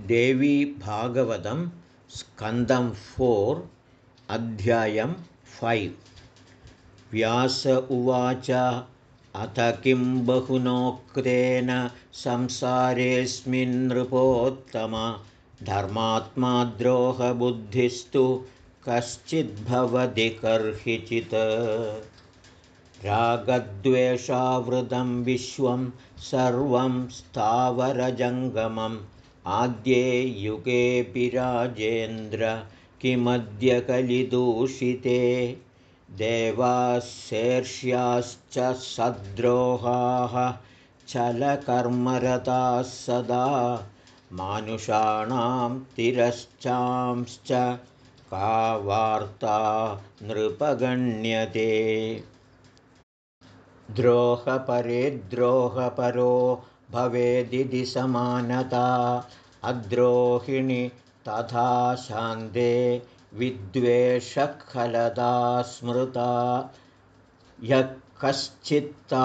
देवी भागवतं स्कन्दं फोर् अध्यायं फैव्। व्यास उवाच अथ किं बहुनोक्तेन संसारेऽस्मिन् नृपोत्तम धर्मात्मा द्रोहबुद्धिस्तु कश्चिद्भवति कर्हिचित्। रागद्वेषावृतं विश्वं सर्वं स्थावरजङ्गमम् आद्ये युगेऽपि राजेन्द्र किमद्य कलिदूषिते देवाशेर्ष्याश्च सद्रोहाः चलकर्मरताः सदा मानुषाणां तिरश्चांश्च का वार्ता नृपगण्यते। द्रोहपरे द्रोहपरो भवेदिति समानता अद्रोहिणि तथा शान्ते विद्वेषखलदा स्मृता यः कश्चित्तापसशान्तो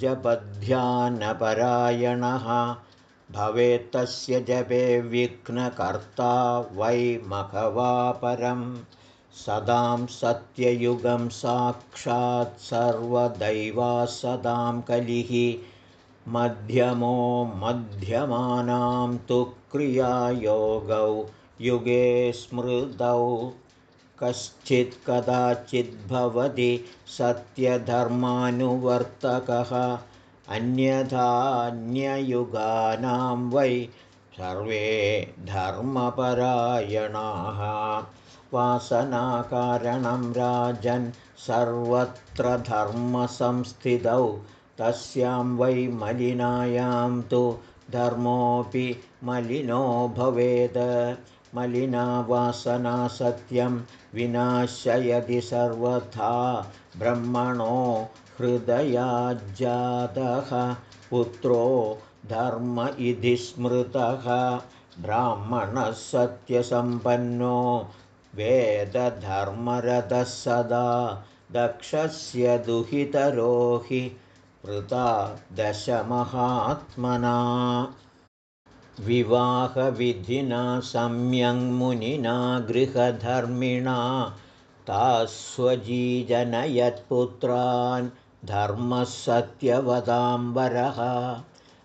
जपध्यानपरायणः भवेत्तस्य जपे विघ्नकर्ता वै मघवापरम् सदां सत्ययुगं साक्षात् सर्वदैवा सदां कलिः मध्यमो मध्यमानां तु क्रियायोगौ युगे स्मृतौ। कश्चित् कदाचिद्भवति सत्यधर्मानुवर्तकः। अन्यथान्ययुगानां वै सर्वे धर्मपरायणाः। वासनाकारणं राजन् सर्वत्र धर्मसंस्थितौ तस्यां वै मलिनायां तु धर्मोऽपि मलिनो भवेत्। मलिना वासना सत्यं विनाशयति सर्वथा। ब्रह्मणो हृदयाज्जातः पुत्रो धर्म इति स्मृतः। ब्राह्मणः सत्यसम्पन्नो वेदधर्मरथः सदा। दक्षस्य दुहितरो हि वृता दशमहात्मना। विवाहविधिना सम्यङ्मुनिना गृहधर्मिणा। तास्वजीजनयत्पुत्रान् धर्मः सत्यवदाम्बरः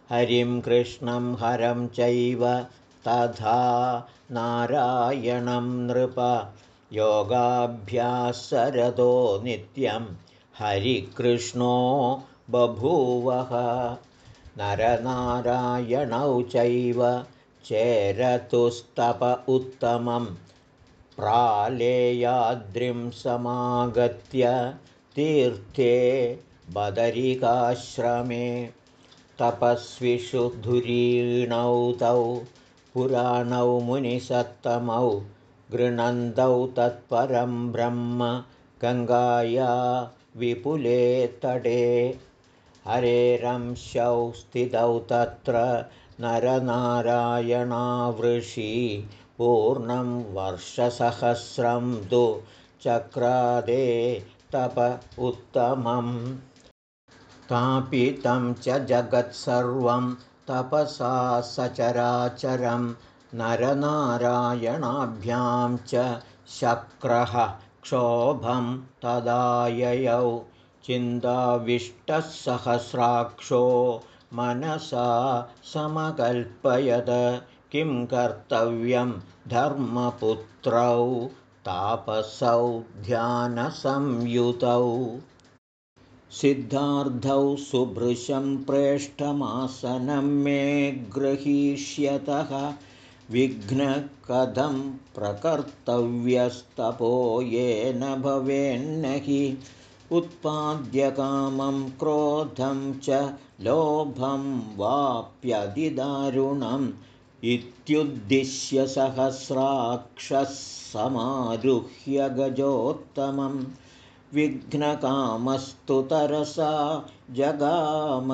हरिं कृष्णं हरं चैव तथा नारायणं नृप। योगाभ्यासरतो नित्यं हरिकृष्णो बभूवः। नरनारायणौ चैव चेरतुस्तप उत्तमं। प्रालेयाद्रिं समागत्य तीर्थे बदरिकाश्रमे। तपस्विषु धुरीणौ तौ पुराणौ मुनिसत्तमौ गृणन्तौ तत्परं ब्रह्म गङ्गाया विपुले तटे हरेरंशौ स्थितौ तत्र नरनारायणावृषि पूर्णं वर्षसहस्रं तु चक्रादे तप उत्तमम् तापितं च जगत्सर्वं तपसा सचराचरं नरनारायणाभ्यां च शक्रः क्षोभं तदाययौ चिन्ताविष्टः सहस्राक्षो मनसा समकल्पयद किं कर्तव्यं धर्मपुत्रौ तापसौ ध्यानसंयुतौ। सिद्धार्धौ सुभृशं प्रेष्ठमासनं मे गृहीष्यतः विघ्नकथं प्रकर्तव्यस्तपो येन भवेन्न हि उत्पाद्यकामं क्रोधं च लोभं वाप्यधिदारुणम् इत्युद्दिश्य सहस्राक्षः समारुह्य गजोत्तमम् विघ्नकामस्तु तरसा जगाम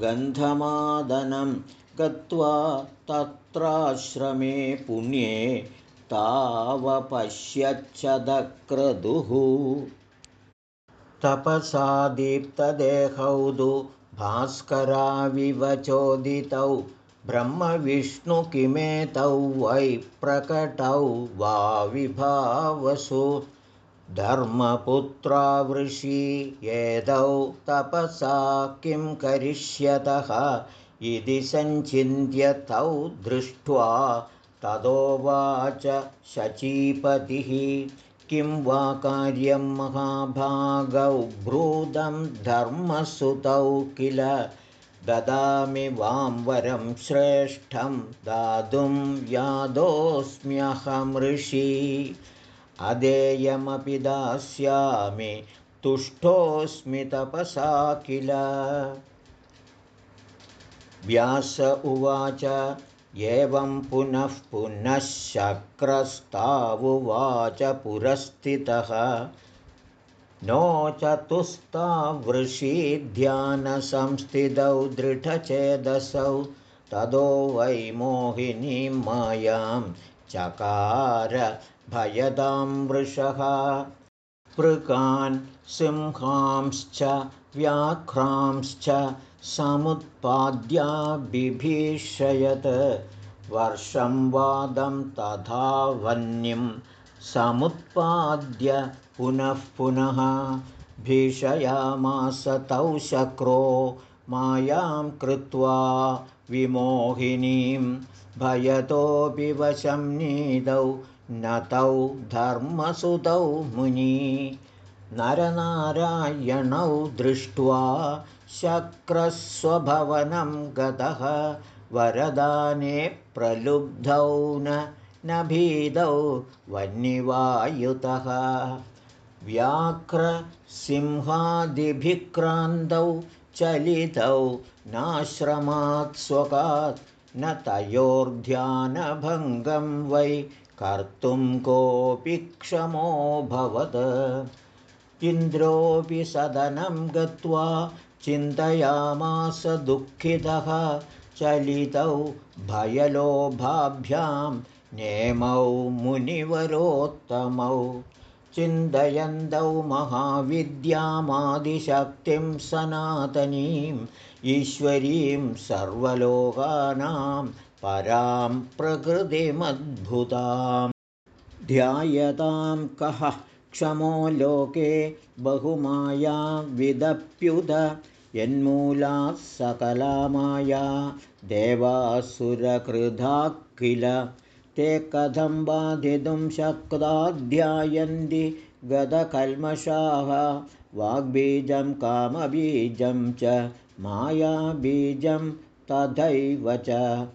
गन्धमादनं गत्वा तत्राश्रमे पुण्ये तावपश्यच्छदक्रदुः तपसा दीप्तदेहौ तु भास्कराविवचोदितौ ब्रह्मविष्णु किमेतौ वै प्रकटौ वा विभावसु। धर्मपुत्रावृषि येदौ तपसा किं करिष्यतः इति सञ्चिन्त्य तौ दृष्ट्वा तदोवाच शचीपतिः किं वा कार्यं महाभागौ भ्रूदं धर्मसुतौ किल? ददामि वां वरं श्रेष्ठं दातुं यादोऽस्म्यहमृषि अदेयमपि दास्यामि तुष्टोऽस्मि तपसा किल? व्यास उवाच एवं पुनः पुनः शक्रस्तावुवाच पुरस्थितः। नो चतुस्तावृषीध्यानसंस्थितौ दृढचेदसौ तदो वै मोहिनीं मायां चकार भयदां वृषः पृकान् सिंहांश्च व्याघ्रांश्च समुत्पाद्याबिभीषयत् वर्षं वादं तथा वह्निं समुत्पाद्य पुनः पुनः भीषयामास तौ शक्रो मायां कृत्वा विमोहिनीं भयतोऽपि वशं नीतौ न तौ धर्मसुतौ मुनि नरनारायणौ दृष्ट्वा शक्रस्वभवनं गतः वरदाने प्रलुब्धौ न भीदौ वह्निवायुतः व्याघ्रसिंहादिभिक्रान्तौ चलितौ नाश्रमात् स्वकात्। न तयोर्ध्यानभङ्गं वै कर्तुं कोऽपि क्षमोऽभवत् इन्द्रोऽपि सदनं गत्वा चिन्तयामास दुःखितः। चलितौ भयलोभाभ्यां नेमौ मुनिवरोत्तमौ चिन्तयन्तौ महाविद्यामादिशक्तिं सनातनीम् ईश्वरीं सर्वलोकानां परां प्रकृतिमद्भुताम्। ध्यायतां कः क्षमो लोके बहुमाया विदप्युद यन्मूलाः सकलामाया देवासुरकृधा किल ते कथं बाधितुं शक्ताध्यायन्ति गदकल्मषाः। वाग्बीजं कामबीजं च मायाबीजं तथैव च।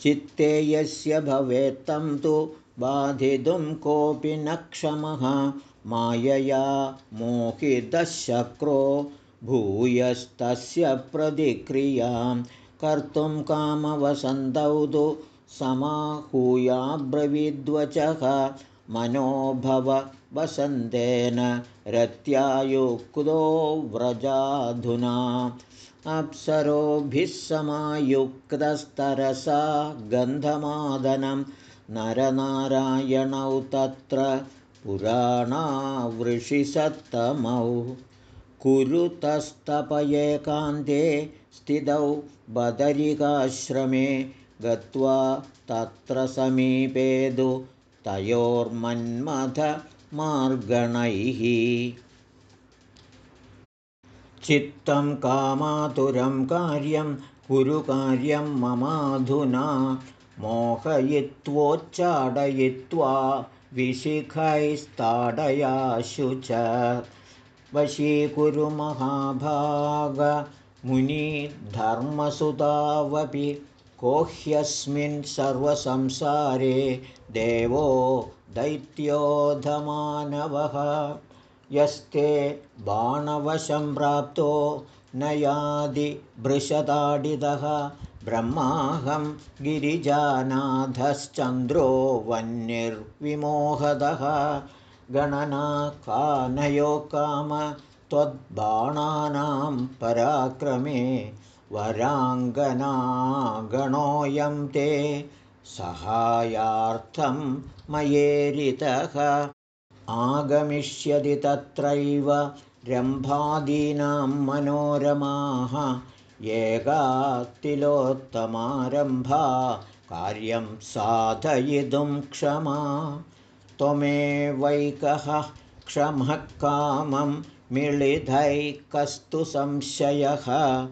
चित्ते यस्य भवेत्तं तु बाधितुं कोऽपि न क्षमः। मायया मोहितशक्रो भूयस्तस्य प्रतिक्रियां कर्तुं कामवसन्तौ तु समाहूयाब्रवीद्वचः मनोभव वसन्तेन रत्यायुक्तो व्रजाधुना। अप्सरोभिः समायुक्तस्तरसा गन्धमादनं। नरनारायणौ तत्र पुराणावृषिसत्तमौ। कुरुतस्तपयेकान्ते स्थितौ बदरिकाश्रमे गत्वा तत्र समीपेदु तयोर्मन्मथमार्गणैः चित्तं कामातुरं कार्यं कुरु कार्यं ममाधुना मोहयित्वोच्चाडयित्वा विशिखैस्ताडयाशु च। वशीकुरु महाभागमुनिधर्मसुतावपि को ह्यस्मिन् सर्वसंसारे देवो दैत्योधमानवः यस्ते बाणवशं प्राप्तो न यादिभृशताडितः ब्रह्माहं गिरिजानाथश्चन्द्रो वह्निर्विमोहदः। गणना कानयो काम त्वद्बाणानां पराक्रमे वराङ्गनागणोऽयं ते सहायार्थं मयेरितः। आगमिष्यति तत्रैव रम्भादीनां मनोरमाः। एगातिलोत्तमारम्भा कार्यं साधयितुं क्षमा। त्वमेवैकः क्षमः कामं मिलिधैकस्तु संशयः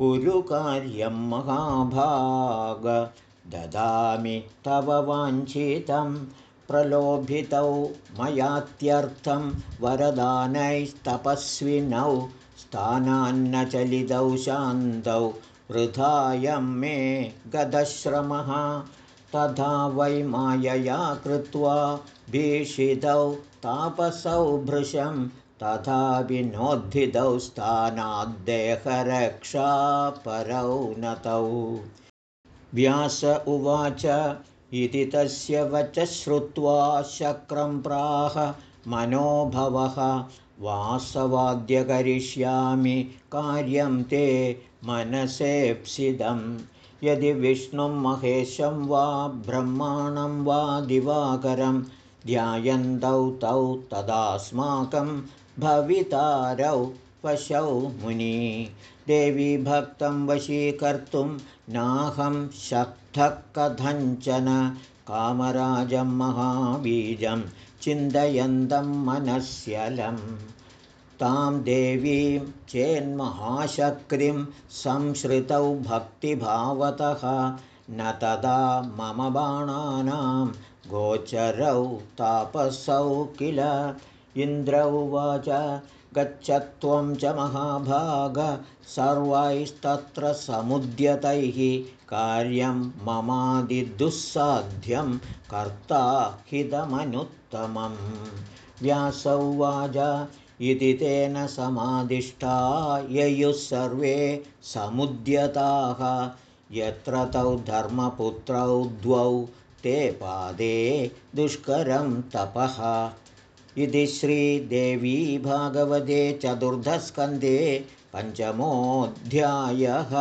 कुरु कार्यं महाभाग। ददामि तव वाञ्छितं। प्रलोभितौ मयात्यर्थं वरदानैस्तपस्विनौ। स्थानान्नचलितौ शान्तौ। वृथायं मे गदश्रमः। तथा वै मायया कृत्वा भीषितौ तापसौ भृशं तथा विनोद्धितौ स्थानाद्देहरक्षापरौ नतौ। व्यास उवाच इति तस्य वच श्रुत्वा शक्रं प्राह मनोभवः वासवाद्य करिष्यामि कार्यं ते मनसेप्सिदं यदि विष्णुं महेशं वा ब्रह्माणं वा दिवाकरं ध्यायन्तौ तौ तदास्माकं भवितारौ पशौ मुनि। देवी भक्तं वशीकर्तुं नाहं शक्तः कथञ्चन कामराजं महाबीजं चिन्तयन्तं मनस्यलं। तां देवीं चेन्महाशक्तिं संश्रितौ भक्तिभावतः। न तदा मम बाणानां गोचरौ तापसौ किल इन्द्र उवाच गच्छत्वं च महाभाग सर्वैस्तत्र समुद्यतैः कार्यं ममादिदुःसाध्यं कर्ता हितमनुत्तमं व्यासौ वाच इति तेन समादिष्टा ययुः सर्वे समुद्यताः यत्र तौ धर्मपुत्रौ द्वौ ते पादे दुष्करं तपः इति श्रीदेवी भागवते चतुर्धस्कन्धे पञ्चमोऽध्यायः